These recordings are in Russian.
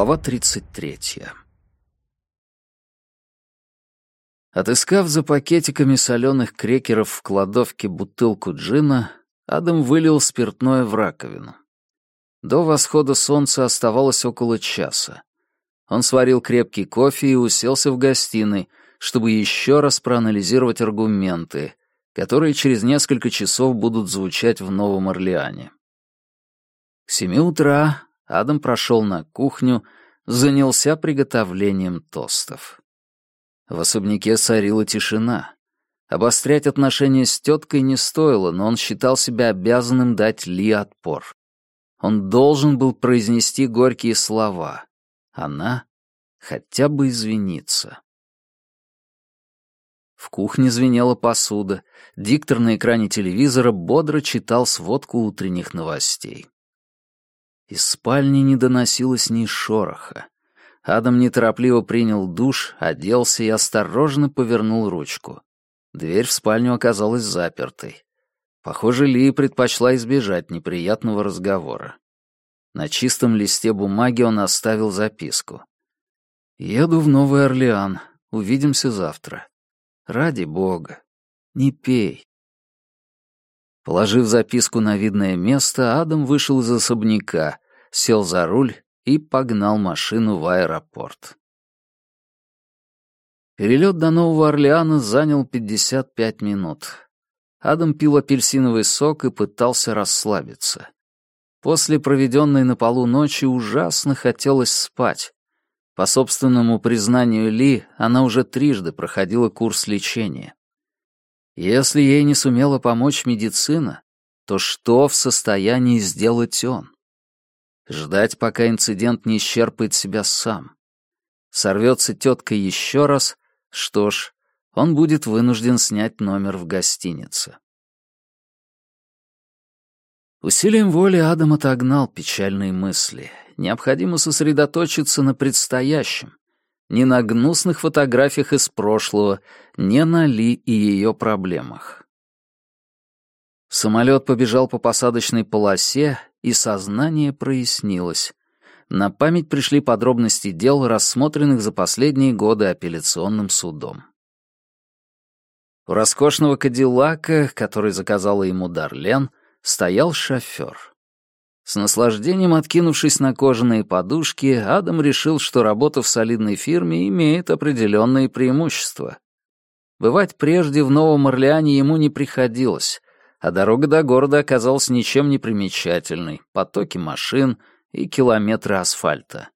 Глава 33. Отыскав за пакетиками соленых крекеров в кладовке бутылку джина, Адам вылил спиртное в раковину. До восхода солнца оставалось около часа. Он сварил крепкий кофе и уселся в гостиной, чтобы еще раз проанализировать аргументы, которые через несколько часов будут звучать в Новом Орлеане. К семи утра Адам прошел на кухню, занялся приготовлением тостов. В особняке царила тишина. Обострять отношения с теткой не стоило, но он считал себя обязанным дать Ли отпор. Он должен был произнести горькие слова. Она хотя бы извиниться. В кухне звенела посуда. Диктор на экране телевизора бодро читал сводку утренних новостей. Из спальни не доносилось ни шороха. Адам неторопливо принял душ, оделся и осторожно повернул ручку. Дверь в спальню оказалась запертой. Похоже, Ли предпочла избежать неприятного разговора. На чистом листе бумаги он оставил записку. «Еду в Новый Орлеан. Увидимся завтра. Ради бога, не пей». Положив записку на видное место, Адам вышел из особняка, сел за руль и погнал машину в аэропорт. Перелет до Нового Орлеана занял 55 минут. Адам пил апельсиновый сок и пытался расслабиться. После проведенной на полу ночи ужасно хотелось спать. По собственному признанию Ли, она уже трижды проходила курс лечения. Если ей не сумела помочь медицина, то что в состоянии сделать он? Ждать, пока инцидент не исчерпает себя сам. Сорвется тетка еще раз, что ж, он будет вынужден снять номер в гостинице. Усилием воли Адам отогнал печальные мысли. Необходимо сосредоточиться на предстоящем. Не на гнусных фотографиях из прошлого, не на Ли и ее проблемах. Самолет побежал по посадочной полосе, и сознание прояснилось. На память пришли подробности дел, рассмотренных за последние годы апелляционным судом. У роскошного кадиллака, который заказала ему Дарлен, стоял шофер. С наслаждением откинувшись на кожаные подушки, Адам решил, что работа в солидной фирме имеет определенные преимущества. Бывать прежде в Новом Орлеане ему не приходилось, а дорога до города оказалась ничем не примечательной, потоки машин и километры асфальта.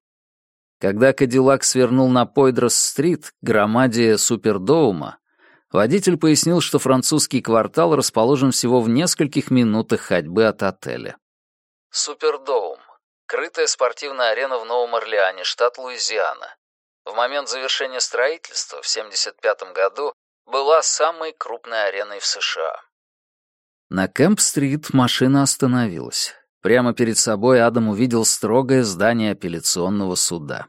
Когда Кадиллак свернул на Пойдрос-стрит, громаде Супердоума, водитель пояснил, что французский квартал расположен всего в нескольких минутах ходьбы от отеля. Супердоум — крытая спортивная арена в Новом Орлеане, штат Луизиана. В момент завершения строительства в 1975 году была самой крупной ареной в США. На Кэмп-стрит машина остановилась. Прямо перед собой Адам увидел строгое здание апелляционного суда.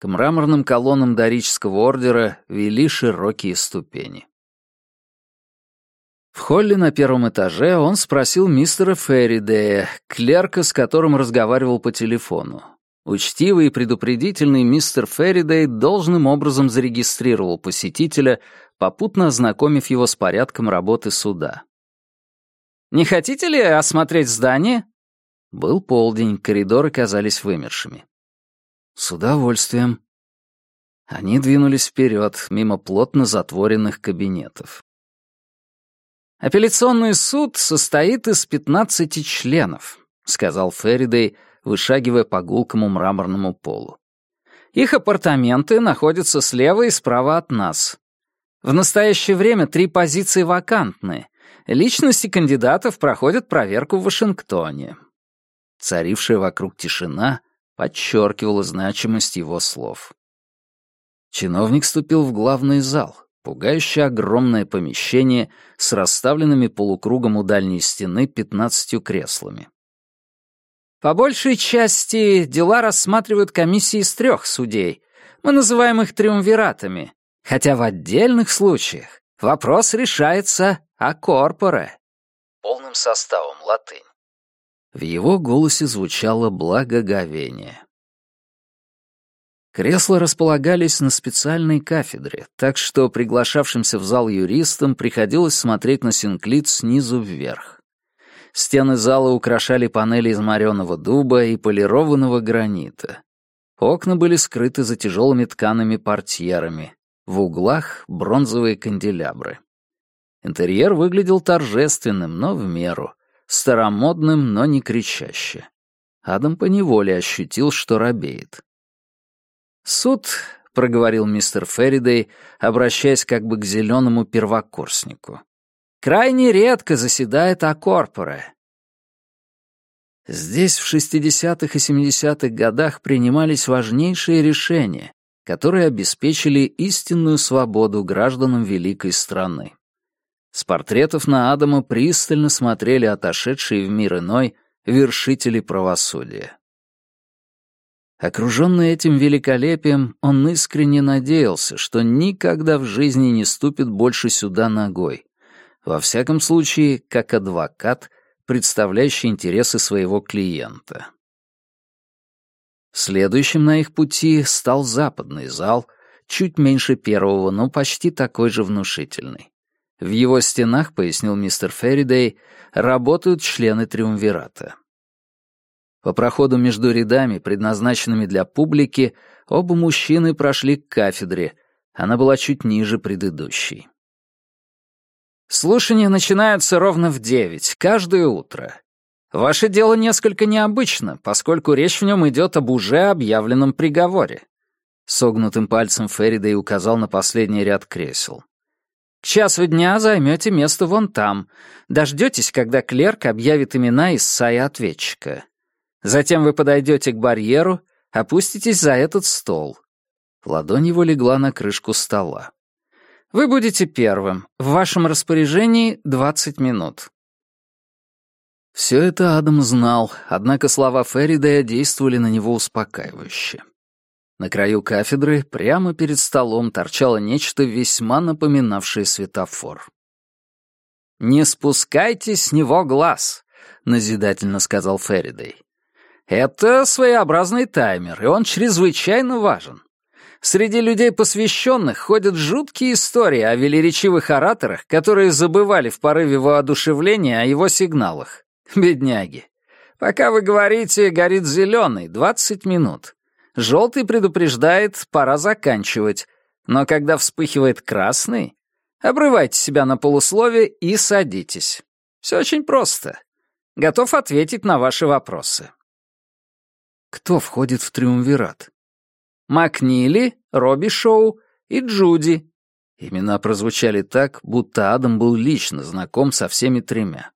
К мраморным колоннам дорического ордера вели широкие ступени. В холле на первом этаже он спросил мистера Ферридея, клерка, с которым разговаривал по телефону. Учтивый и предупредительный мистер Ферридей должным образом зарегистрировал посетителя, попутно ознакомив его с порядком работы суда. Не хотите ли осмотреть здание?» Был полдень, коридоры казались вымершими. «С удовольствием». Они двинулись вперед, мимо плотно затворенных кабинетов. «Апелляционный суд состоит из пятнадцати членов», — сказал Ферридей, вышагивая по гулкому мраморному полу. «Их апартаменты находятся слева и справа от нас. В настоящее время три позиции вакантны, Личности кандидатов проходят проверку в Вашингтоне. Царившая вокруг тишина подчеркивала значимость его слов. Чиновник вступил в главный зал, пугающе огромное помещение с расставленными полукругом у дальней стены пятнадцатью креслами. По большей части дела рассматривают комиссии из трех судей. Мы называем их триумвиратами, хотя в отдельных случаях вопрос решается а корпоре. Полным составом латынь. В его голосе звучало благоговение. Кресла располагались на специальной кафедре, так что приглашавшимся в зал юристам приходилось смотреть на синклит снизу вверх. Стены зала украшали панели из мореного дуба и полированного гранита. Окна были скрыты за тяжелыми ткаными портьерами. В углах — бронзовые канделябры. Интерьер выглядел торжественным, но в меру, старомодным, но не кричаще. Адам поневоле ощутил, что робеет. «Суд», — проговорил мистер Ферридей, обращаясь как бы к зеленому первокурснику, «крайне редко заседает акорпоре». Здесь в 60-х и 70-х годах принимались важнейшие решения, которые обеспечили истинную свободу гражданам великой страны. С портретов на Адама пристально смотрели отошедшие в мир иной вершители правосудия. Окруженный этим великолепием, он искренне надеялся, что никогда в жизни не ступит больше сюда ногой. Во всяком случае, как адвокат, представляющий интересы своего клиента. Следующим на их пути стал западный зал, чуть меньше первого, но почти такой же внушительный. В его стенах, пояснил мистер Ферридей, работают члены Триумвирата. По проходу между рядами, предназначенными для публики, оба мужчины прошли к кафедре. Она была чуть ниже предыдущей. Слушания начинаются ровно в девять, каждое утро. Ваше дело несколько необычно, поскольку речь в нем идет об уже объявленном приговоре. Согнутым пальцем Ферридей указал на последний ряд кресел. К часу дня займете место вон там. Дождетесь, когда клерк объявит имена Исаия ответчика. Затем вы подойдете к барьеру, опуститесь за этот стол. Ладонь его легла на крышку стола. Вы будете первым. В вашем распоряжении 20 минут. Все это Адам знал, однако слова Ферридея действовали на него успокаивающе. На краю кафедры, прямо перед столом, торчало нечто весьма напоминавшее светофор. «Не спускайте с него глаз», — назидательно сказал Ферридей. «Это своеобразный таймер, и он чрезвычайно важен. Среди людей посвященных ходят жуткие истории о велеречивых ораторах, которые забывали в порыве воодушевления о его сигналах. Бедняги. Пока вы говорите, горит зеленый, 20 минут. Желтый предупреждает, пора заканчивать. Но когда вспыхивает красный, обрывайте себя на полусловие и садитесь. Все очень просто. Готов ответить на ваши вопросы. Кто входит в триумвират? Макнили, Робби Шоу и Джуди. Имена прозвучали так, будто Адам был лично знаком со всеми тремя.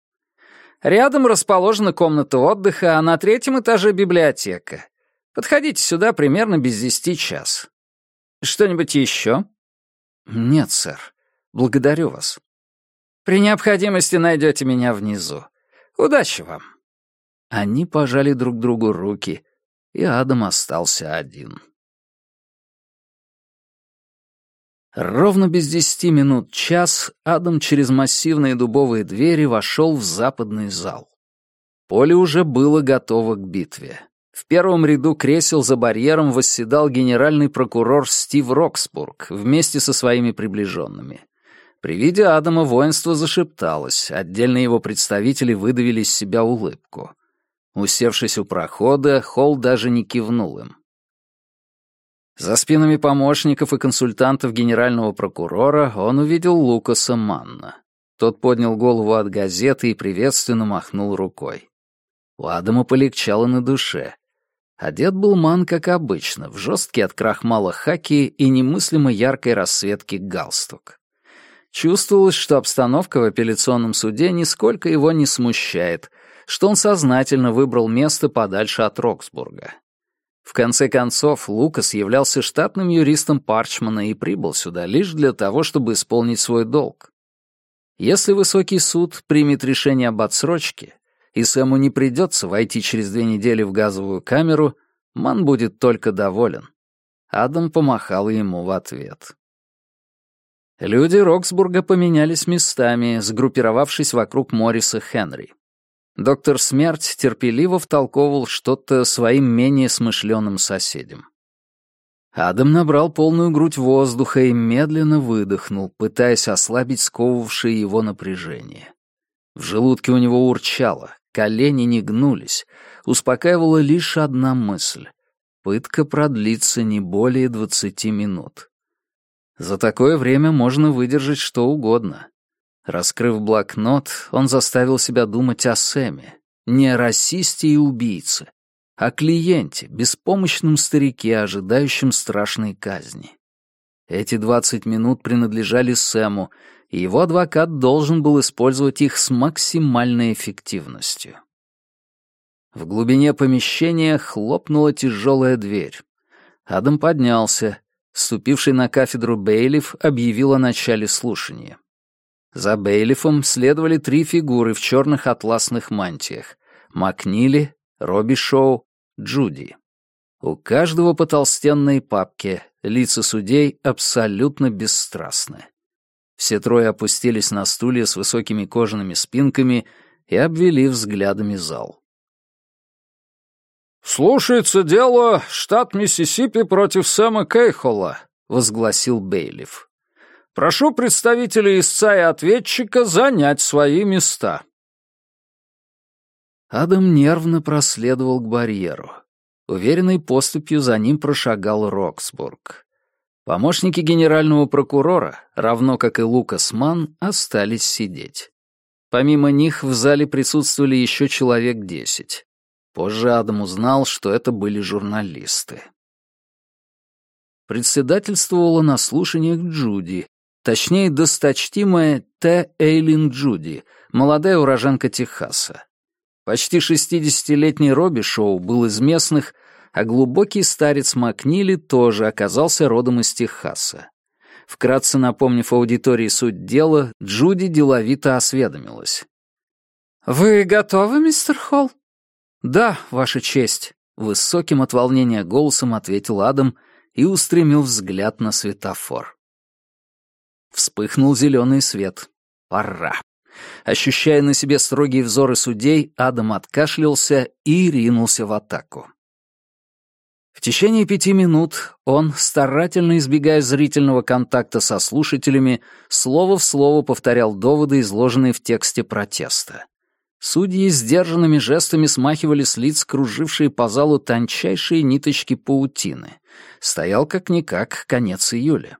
Рядом расположена комната отдыха, а на третьем этаже библиотека. Подходите сюда примерно без десяти час. Что-нибудь еще? Нет, сэр. Благодарю вас. При необходимости найдете меня внизу. Удачи вам. Они пожали друг другу руки, и Адам остался один. Ровно без десяти минут час Адам через массивные дубовые двери вошел в западный зал. Поле уже было готово к битве. В первом ряду кресел за барьером восседал генеральный прокурор Стив Роксбург вместе со своими приближенными. При виде Адама воинство зашепталось, отдельные его представители выдавили из себя улыбку. Усевшись у прохода, Холл даже не кивнул им. За спинами помощников и консультантов генерального прокурора он увидел Лукаса Манна. Тот поднял голову от газеты и приветственно махнул рукой. У Адама полегчало на душе. Одет был Ман, как обычно, в жесткий от крахмала хаки и немыслимо яркой расцветки галстук. Чувствовалось, что обстановка в апелляционном суде нисколько его не смущает, что он сознательно выбрал место подальше от Роксбурга. В конце концов, Лукас являлся штатным юристом Парчмана и прибыл сюда лишь для того, чтобы исполнить свой долг. Если высокий суд примет решение об отсрочке, и Сэму не придется войти через две недели в газовую камеру, Ман будет только доволен. Адам помахал ему в ответ. Люди Роксбурга поменялись местами, сгруппировавшись вокруг Морриса Хенри. Доктор Смерть терпеливо втолковывал что-то своим менее смышленым соседям. Адам набрал полную грудь воздуха и медленно выдохнул, пытаясь ослабить сковывавшее его напряжение. В желудке у него урчало, колени не гнулись, успокаивала лишь одна мысль. Пытка продлится не более двадцати минут. За такое время можно выдержать что угодно. Раскрыв блокнот, он заставил себя думать о Сэме, не о расисте и убийце, о клиенте, беспомощном старике, ожидающем страшной казни. Эти двадцать минут принадлежали Сэму, и его адвокат должен был использовать их с максимальной эффективностью. В глубине помещения хлопнула тяжелая дверь. Адам поднялся. Ступивший на кафедру Бейлиф объявил о начале слушания. За Бейлифом следовали три фигуры в черных атласных мантиях — Макнили, Робби Шоу, Джуди. У каждого по толстенной папке, лица судей абсолютно бесстрастны. Все трое опустились на стулья с высокими кожаными спинками и обвели взглядами зал. «Слушается дело штат Миссисипи против Сэма Кейхола», — возгласил Бейлиф. «Прошу представителей истца и ответчика занять свои места». Адам нервно проследовал к барьеру. Уверенной поступью за ним прошагал Роксбург. Помощники генерального прокурора, равно как и Лукас Ман, остались сидеть. Помимо них в зале присутствовали еще человек десять. Позже Адам узнал, что это были журналисты. Председательствовала на слушаниях Джуди, точнее, досточтимая Т. Эйлин Джуди, молодая уроженка Техаса. Почти шестидесятилетний Робби Шоу был из местных, а глубокий старец Макнили тоже оказался родом из Техаса. Вкратце напомнив аудитории суть дела, Джуди деловито осведомилась. «Вы готовы, мистер Холл?» «Да, Ваша честь», — высоким от волнения голосом ответил Адам и устремил взгляд на светофор. Вспыхнул зеленый свет. «Пора». Ощущая на себе строгие взоры судей, Адам откашлялся и ринулся в атаку. В течение пяти минут он, старательно избегая зрительного контакта со слушателями, слово в слово повторял доводы, изложенные в тексте протеста. Судьи сдержанными жестами смахивали с лиц кружившие по залу тончайшие ниточки паутины. Стоял как-никак конец июля.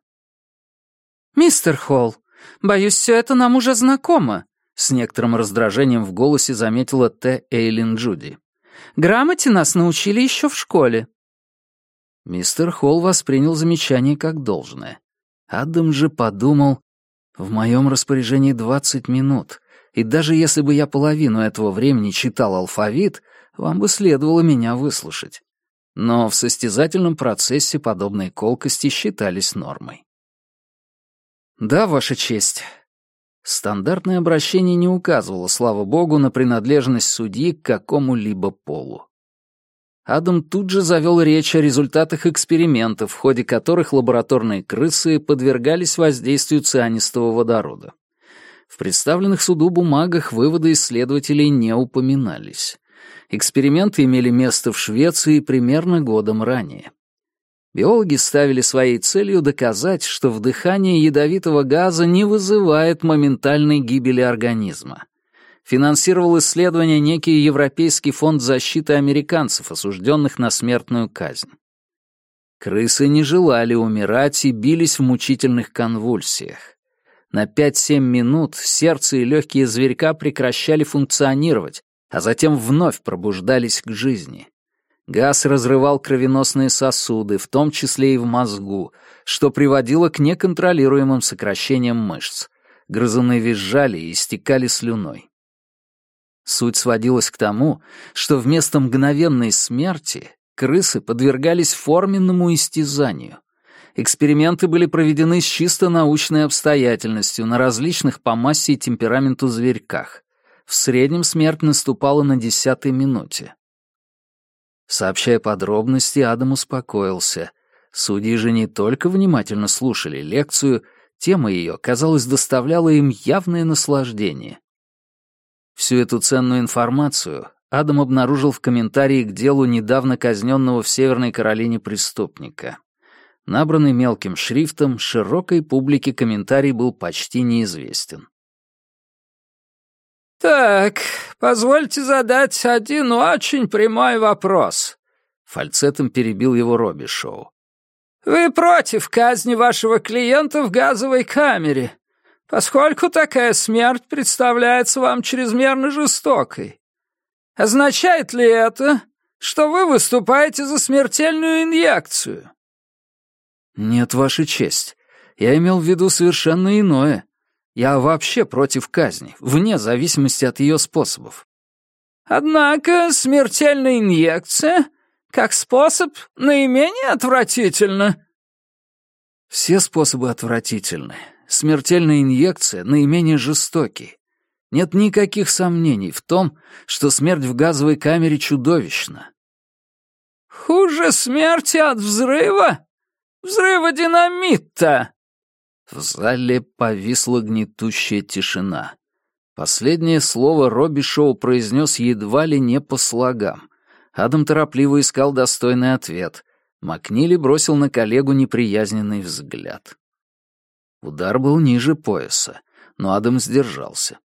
«Мистер Холл, Боюсь, все это нам уже знакомо», — с некоторым раздражением в голосе заметила Т. Эйлин Джуди. «Грамоте нас научили еще в школе». Мистер Холл воспринял замечание как должное. Адам же подумал, в моем распоряжении двадцать минут, и даже если бы я половину этого времени читал алфавит, вам бы следовало меня выслушать. Но в состязательном процессе подобные колкости считались нормой. «Да, Ваша честь». Стандартное обращение не указывало, слава богу, на принадлежность судьи к какому-либо полу. Адам тут же завел речь о результатах экспериментов, в ходе которых лабораторные крысы подвергались воздействию цианистого водорода. В представленных суду бумагах выводы исследователей не упоминались. Эксперименты имели место в Швеции примерно годом ранее. Биологи ставили своей целью доказать, что вдыхание ядовитого газа не вызывает моментальной гибели организма. Финансировал исследование некий Европейский фонд защиты американцев, осужденных на смертную казнь. Крысы не желали умирать и бились в мучительных конвульсиях. На 5-7 минут сердце и легкие зверька прекращали функционировать, а затем вновь пробуждались к жизни. Газ разрывал кровеносные сосуды, в том числе и в мозгу, что приводило к неконтролируемым сокращениям мышц. Грызуны визжали и истекали слюной. Суть сводилась к тому, что вместо мгновенной смерти крысы подвергались форменному истязанию. Эксперименты были проведены с чисто научной обстоятельностью на различных по массе и темпераменту зверьках. В среднем смерть наступала на десятой минуте. Сообщая подробности, Адам успокоился. Судьи же не только внимательно слушали лекцию, тема ее, казалось, доставляла им явное наслаждение. Всю эту ценную информацию Адам обнаружил в комментарии к делу недавно казненного в Северной Каролине преступника. Набранный мелким шрифтом, широкой публике комментарий был почти неизвестен. «Так, позвольте задать один очень прямой вопрос», — фальцетом перебил его Робби Шоу. «Вы против казни вашего клиента в газовой камере, поскольку такая смерть представляется вам чрезмерно жестокой. Означает ли это, что вы выступаете за смертельную инъекцию?» «Нет, Ваша честь. Я имел в виду совершенно иное. Я вообще против казни, вне зависимости от ее способов». «Однако смертельная инъекция, как способ, наименее отвратительна». «Все способы отвратительны. Смертельная инъекция наименее жестокий. Нет никаких сомнений в том, что смерть в газовой камере чудовищна». «Хуже смерти от взрыва?» Взрыва динамита!» В зале повисла гнетущая тишина. Последнее слово Робби Шоу произнес едва ли не по слогам. Адам торопливо искал достойный ответ. Макнили бросил на коллегу неприязненный взгляд. Удар был ниже пояса, но Адам сдержался.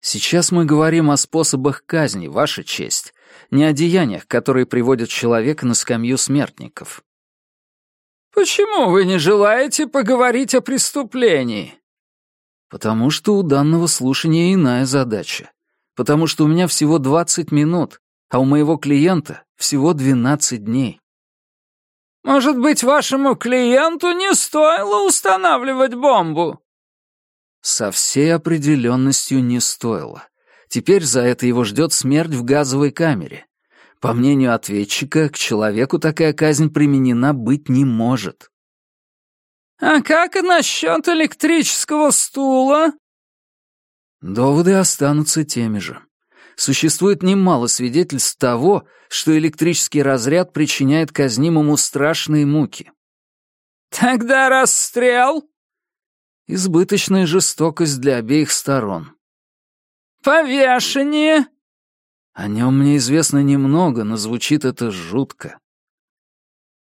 «Сейчас мы говорим о способах казни, Ваша честь, не о деяниях, которые приводят человека на скамью смертников. «Почему вы не желаете поговорить о преступлении?» «Потому что у данного слушания иная задача. Потому что у меня всего 20 минут, а у моего клиента всего 12 дней». «Может быть, вашему клиенту не стоило устанавливать бомбу?» Со всей определенностью не стоило. Теперь за это его ждет смерть в газовой камере. По мнению ответчика, к человеку такая казнь применена быть не может. «А как насчет электрического стула?» Доводы останутся теми же. Существует немало свидетельств того, что электрический разряд причиняет казнимому страшные муки. «Тогда расстрел?» Избыточная жестокость для обеих сторон. «Повешение?» О нем мне известно немного, но звучит это жутко.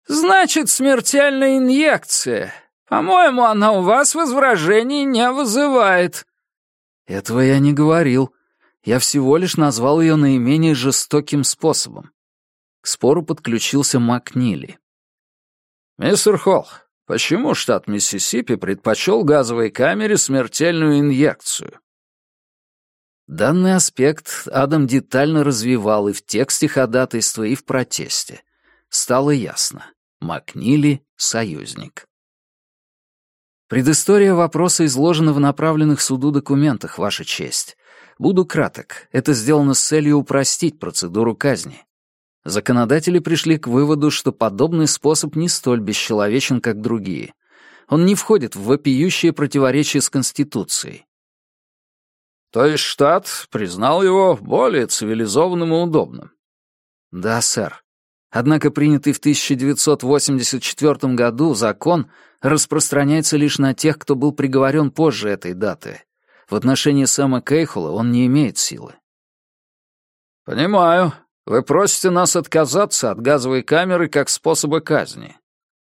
«Значит, смертельная инъекция. По-моему, она у вас возражений не вызывает». Этого я не говорил. Я всего лишь назвал ее наименее жестоким способом. К спору подключился Макнили. «Мистер Холл, почему штат Миссисипи предпочел газовой камере смертельную инъекцию?» Данный аспект Адам детально развивал и в тексте ходатайства, и в протесте. Стало ясно. Макнили — союзник. Предыстория вопроса изложена в направленных суду документах, Ваша честь. Буду краток. Это сделано с целью упростить процедуру казни. Законодатели пришли к выводу, что подобный способ не столь бесчеловечен, как другие. Он не входит в вопиющее противоречие с Конституцией. То есть штат признал его более цивилизованным и удобным? Да, сэр. Однако принятый в 1984 году закон распространяется лишь на тех, кто был приговорен позже этой даты. В отношении Сэма Кейхола он не имеет силы. «Понимаю. Вы просите нас отказаться от газовой камеры как способа казни.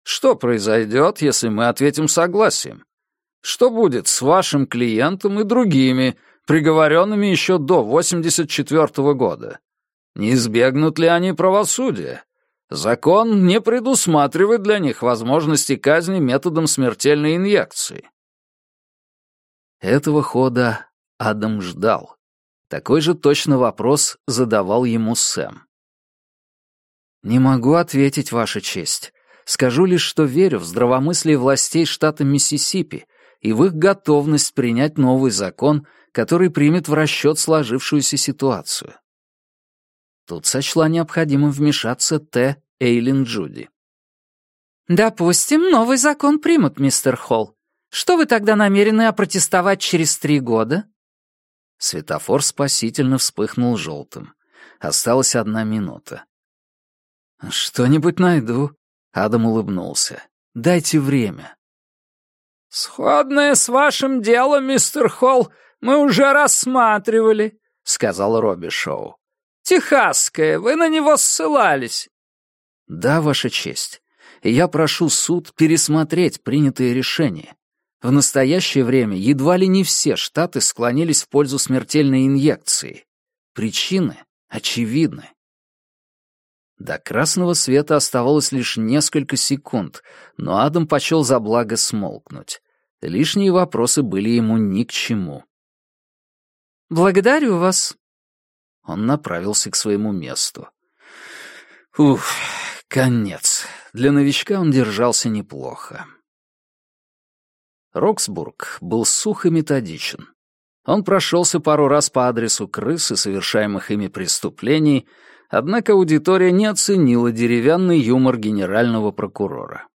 Что произойдет, если мы ответим согласием? Что будет с вашим клиентом и другими, приговоренными еще до 84 -го года. Не избегнут ли они правосудия? Закон не предусматривает для них возможности казни методом смертельной инъекции. Этого хода Адам ждал. Такой же точно вопрос задавал ему Сэм. «Не могу ответить, Ваша честь. Скажу лишь, что верю в здравомыслие властей штата Миссисипи и в их готовность принять новый закон, который примет в расчет сложившуюся ситуацию. Тут сочла необходимым вмешаться Т. Эйлин Джуди. «Допустим, новый закон примут, мистер Холл. Что вы тогда намерены опротестовать через три года?» Светофор спасительно вспыхнул желтым. Осталась одна минута. «Что-нибудь найду», — Адам улыбнулся. «Дайте время». «Сходное с вашим делом, мистер Холл, мы уже рассматривали», — сказал Робби Шоу. «Техасское, вы на него ссылались». «Да, Ваша честь. я прошу суд пересмотреть принятые решения. В настоящее время едва ли не все штаты склонились в пользу смертельной инъекции. Причины очевидны. До красного света оставалось лишь несколько секунд, но Адам почел за благо смолкнуть. Лишние вопросы были ему ни к чему. «Благодарю вас». Он направился к своему месту. Уф, конец. Для новичка он держался неплохо. Роксбург был сух и методичен. Он прошелся пару раз по адресу крыс и совершаемых ими преступлений, однако аудитория не оценила деревянный юмор генерального прокурора.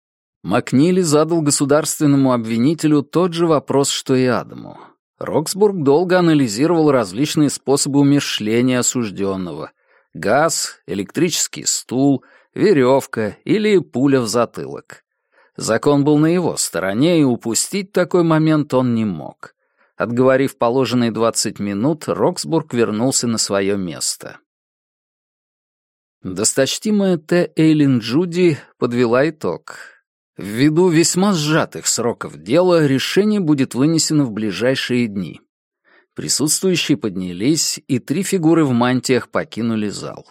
Макнили задал государственному обвинителю тот же вопрос, что и Адаму. Роксбург долго анализировал различные способы умершления осужденного. Газ, электрический стул, веревка или пуля в затылок. Закон был на его стороне, и упустить такой момент он не мог. Отговорив положенные 20 минут, Роксбург вернулся на свое место. Досточтимая Т. Эйлин Джуди подвела итог. Ввиду весьма сжатых сроков дела решение будет вынесено в ближайшие дни. Присутствующие поднялись, и три фигуры в мантиях покинули зал.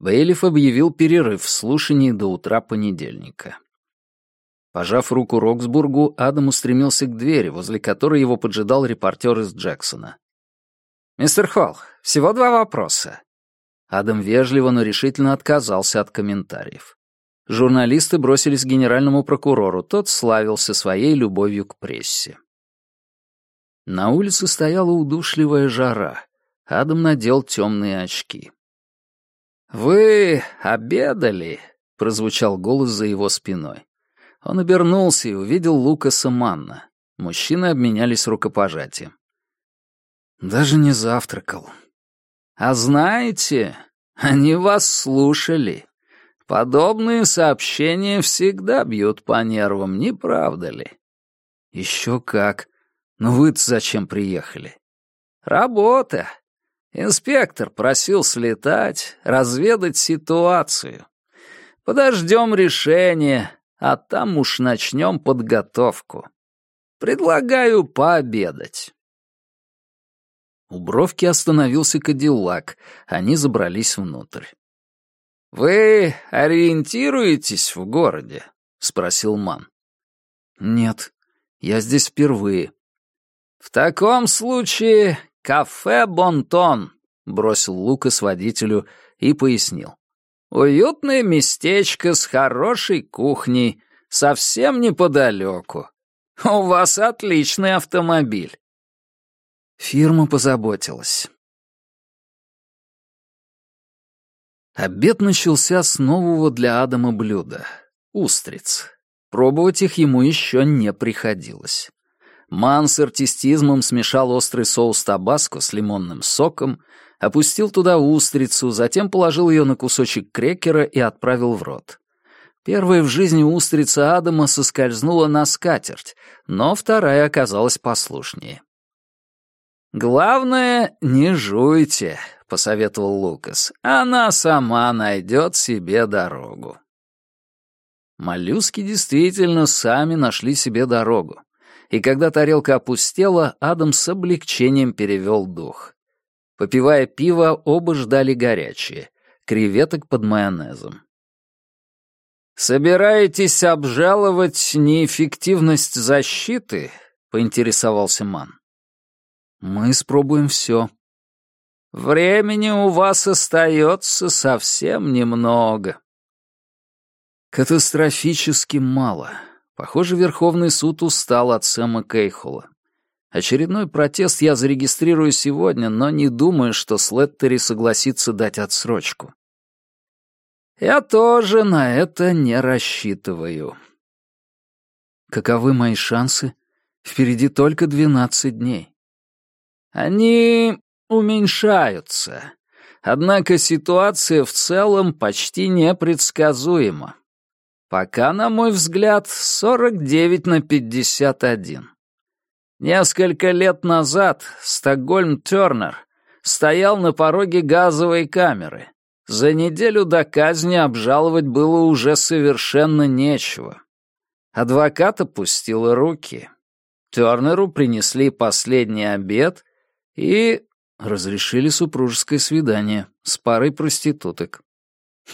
Бейлиф объявил перерыв в слушании до утра понедельника. Пожав руку Роксбургу, Адам устремился к двери, возле которой его поджидал репортер из Джексона. «Мистер Холл, всего два вопроса». Адам вежливо, но решительно отказался от комментариев. Журналисты бросились к генеральному прокурору, тот славился своей любовью к прессе. На улице стояла удушливая жара. Адам надел темные очки. «Вы обедали?» — прозвучал голос за его спиной. Он обернулся и увидел Лукаса Манна. Мужчины обменялись рукопожатием. «Даже не завтракал». «А знаете, они вас слушали. Подобные сообщения всегда бьют по нервам, не правда ли?» «Еще как. Но вы-то зачем приехали?» «Работа. Инспектор просил слетать, разведать ситуацию. Подождем решения, а там уж начнем подготовку. Предлагаю пообедать». У бровки остановился Кадиллак, они забрались внутрь. «Вы ориентируетесь в городе?» — спросил Ман. «Нет, я здесь впервые». «В таком случае кафе «Бонтон», — бросил Лукас водителю и пояснил. Уютное местечко с хорошей кухней, совсем неподалеку. У вас отличный автомобиль. Фирма позаботилась. Обед начался с нового для Адама блюда — устриц. Пробовать их ему еще не приходилось. Ман с артистизмом смешал острый соус табаско с лимонным соком, опустил туда устрицу, затем положил ее на кусочек крекера и отправил в рот. Первая в жизни устрица Адама соскользнула на скатерть, но вторая оказалась послушнее. «Главное, не жуйте», — посоветовал Лукас. «Она сама найдет себе дорогу». Моллюски действительно сами нашли себе дорогу. И когда тарелка опустела, Адам с облегчением перевел дух. Попивая пиво, оба ждали горячее. Креветок под майонезом. «Собираетесь обжаловать неэффективность защиты?» — поинтересовался Ман. «Мы испробуем все». «Времени у вас остается совсем немного». «Катастрофически мало. Похоже, Верховный суд устал от Сэма Кейхола. Очередной протест я зарегистрирую сегодня, но не думаю, что Слеттери согласится дать отсрочку. Я тоже на это не рассчитываю. Каковы мои шансы? Впереди только двенадцать дней. Они уменьшаются. Однако ситуация в целом почти непредсказуема. Пока, на мой взгляд, 49 на 51. Несколько лет назад Стокгольм Тернер стоял на пороге газовой камеры. За неделю до казни обжаловать было уже совершенно нечего. Адвокат опустил руки. Тернеру принесли последний обед и разрешили супружеское свидание с парой проституток.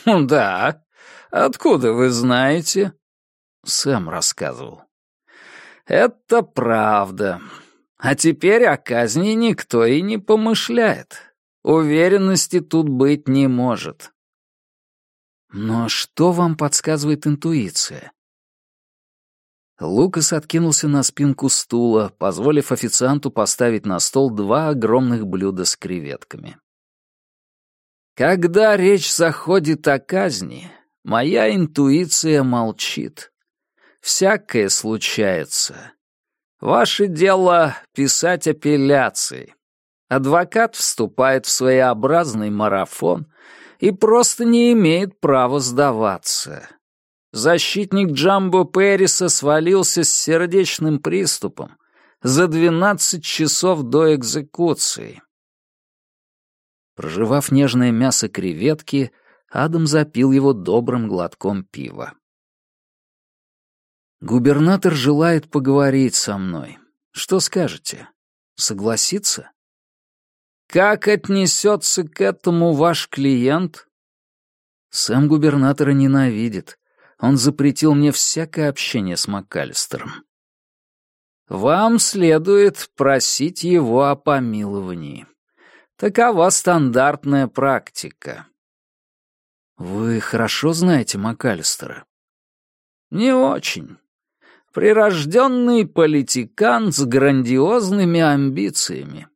«Да? Откуда вы знаете?» Сэм рассказывал. «Это правда. А теперь о казни никто и не помышляет. Уверенности тут быть не может». «Но что вам подсказывает интуиция?» Лукас откинулся на спинку стула, позволив официанту поставить на стол два огромных блюда с креветками. «Когда речь заходит о казни, моя интуиция молчит. Всякое случается. Ваше дело — писать апелляции. Адвокат вступает в своеобразный марафон и просто не имеет права сдаваться. Защитник Джамбо Перриса свалился с сердечным приступом за 12 часов до экзекуции. Проживав нежное мясо креветки, Адам запил его добрым глотком пива. «Губернатор желает поговорить со мной. Что скажете? Согласится?» «Как отнесется к этому ваш клиент?» «Сам губернатора ненавидит он запретил мне всякое общение с МакАлистером. Вам следует просить его о помиловании. Такова стандартная практика. Вы хорошо знаете МакАлистера? Не очень. Прирожденный политикан с грандиозными амбициями.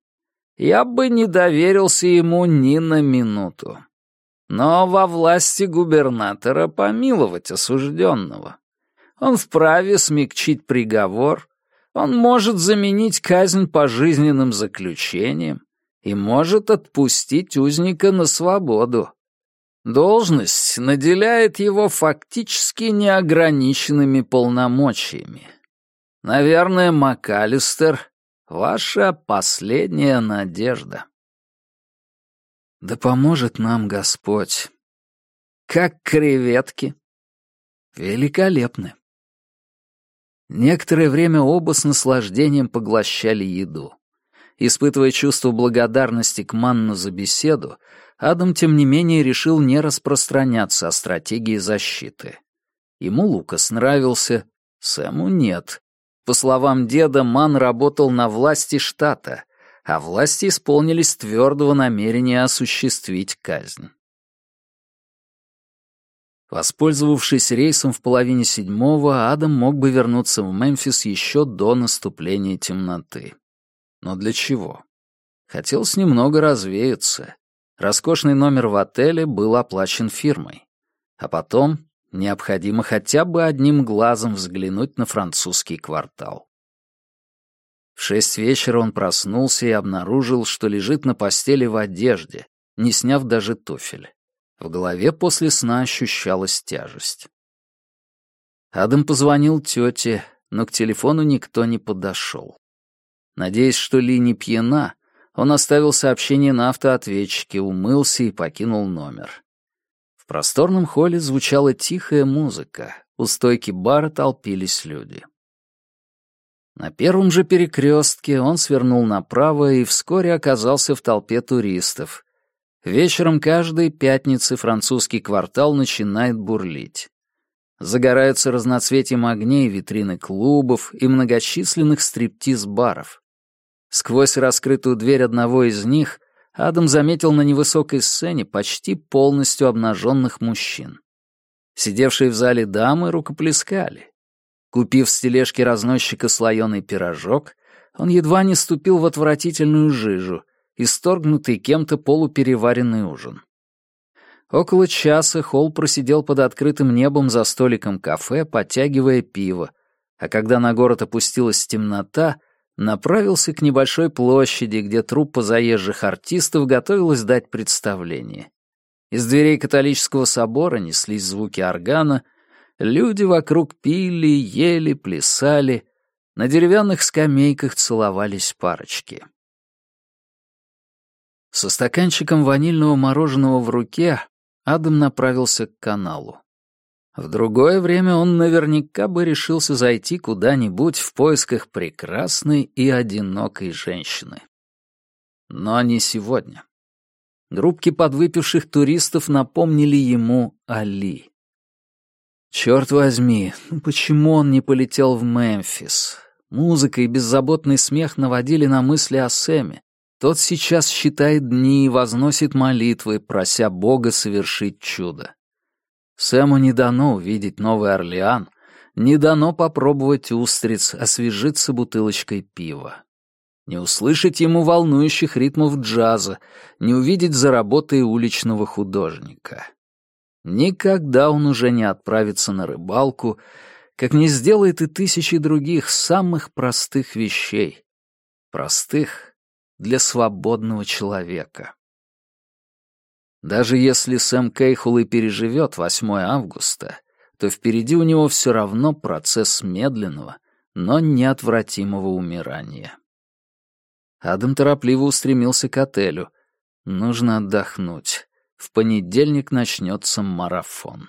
Я бы не доверился ему ни на минуту. Но во власти губернатора помиловать осужденного. Он вправе смягчить приговор, он может заменить казнь пожизненным заключением и может отпустить узника на свободу. Должность наделяет его фактически неограниченными полномочиями. Наверное, МакАлистер — ваша последняя надежда. Да поможет нам Господь. Как креветки. Великолепны. Некоторое время оба с наслаждением поглощали еду. Испытывая чувство благодарности к Манну за беседу, Адам, тем не менее, решил не распространяться о стратегии защиты. Ему Лукас нравился, Сэму нет. По словам деда, Ман работал на власти штата, а власти исполнились твердого намерения осуществить казнь. Воспользовавшись рейсом в половине седьмого, Адам мог бы вернуться в Мемфис еще до наступления темноты. Но для чего? Хотелось немного развеяться. Роскошный номер в отеле был оплачен фирмой. А потом необходимо хотя бы одним глазом взглянуть на французский квартал. Шесть вечера он проснулся и обнаружил, что лежит на постели в одежде, не сняв даже туфель. В голове после сна ощущалась тяжесть. Адам позвонил тете, но к телефону никто не подошел. Надеясь, что Ли не пьяна, он оставил сообщение на автоответчике, умылся и покинул номер. В просторном холле звучала тихая музыка, у стойки бара толпились люди. На первом же перекрестке он свернул направо и вскоре оказался в толпе туристов. Вечером каждой пятницы французский квартал начинает бурлить. Загораются разноцветием огней витрины клубов и многочисленных стриптиз-баров. Сквозь раскрытую дверь одного из них Адам заметил на невысокой сцене почти полностью обнаженных мужчин. Сидевшие в зале дамы рукоплескали. Купив с тележки разносчика слоеный пирожок, он едва не ступил в отвратительную жижу, исторгнутый кем-то полупереваренный ужин. Около часа Холл просидел под открытым небом за столиком кафе, подтягивая пиво, а когда на город опустилась темнота, направился к небольшой площади, где труппа заезжих артистов готовилась дать представление. Из дверей католического собора неслись звуки органа, Люди вокруг пили, ели, плясали. На деревянных скамейках целовались парочки. Со стаканчиком ванильного мороженого в руке Адам направился к каналу. В другое время он наверняка бы решился зайти куда-нибудь в поисках прекрасной и одинокой женщины. Но не сегодня. Группки подвыпивших туристов напомнили ему Али. Черт возьми, ну почему он не полетел в Мемфис? Музыка и беззаботный смех наводили на мысли о Сэме. Тот сейчас считает дни и возносит молитвы, прося Бога совершить чудо. Сэму не дано увидеть Новый Орлеан, не дано попробовать устриц, освежиться бутылочкой пива не услышать ему волнующих ритмов джаза, не увидеть за работой уличного художника. Никогда он уже не отправится на рыбалку, как не сделает и тысячи других самых простых вещей. Простых для свободного человека. Даже если Сэм Кейхул и переживет 8 августа, то впереди у него все равно процесс медленного, но неотвратимого умирания. Адам торопливо устремился к отелю. Нужно отдохнуть. В понедельник начнется марафон.